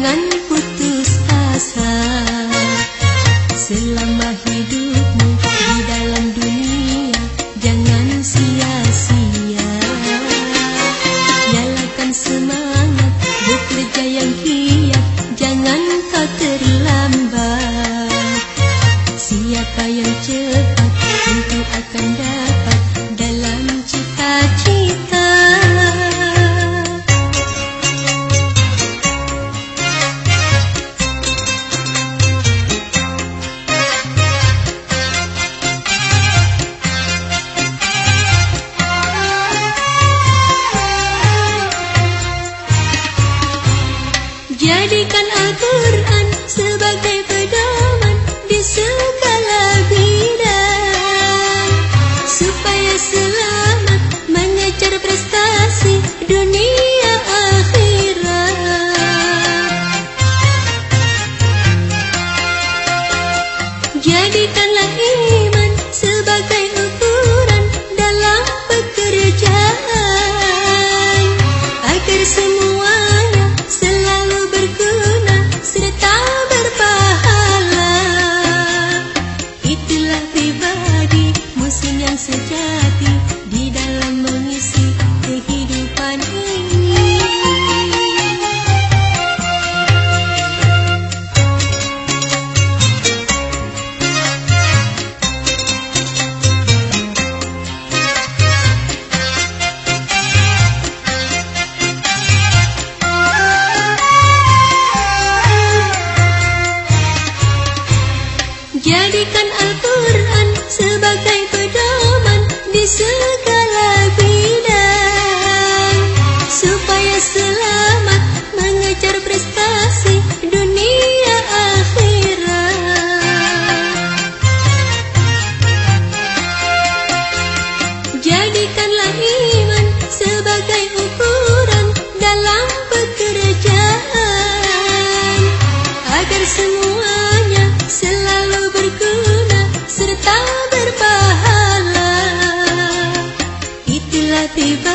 Jangan putus asa Selama hidupmu di dalam dunia. Jangan sia-sia. Nyalakan semangat Bekerja yang giat Jangan kau terlambat. Siapa yang cepat Tentu akan dapat. Dunia akhirat. Jadikanlah iman sebagai ukuran dalam pekerjaan. Agar semuanya selalu berguna serta berpahala. Itulah pribadi muslim yang sejati Jadikan Al-Quran sebagai pedoman di segala bidang. Supaya selamat mengejar prestasi dunia akhirat. Jadikanlah iman मुसतिदा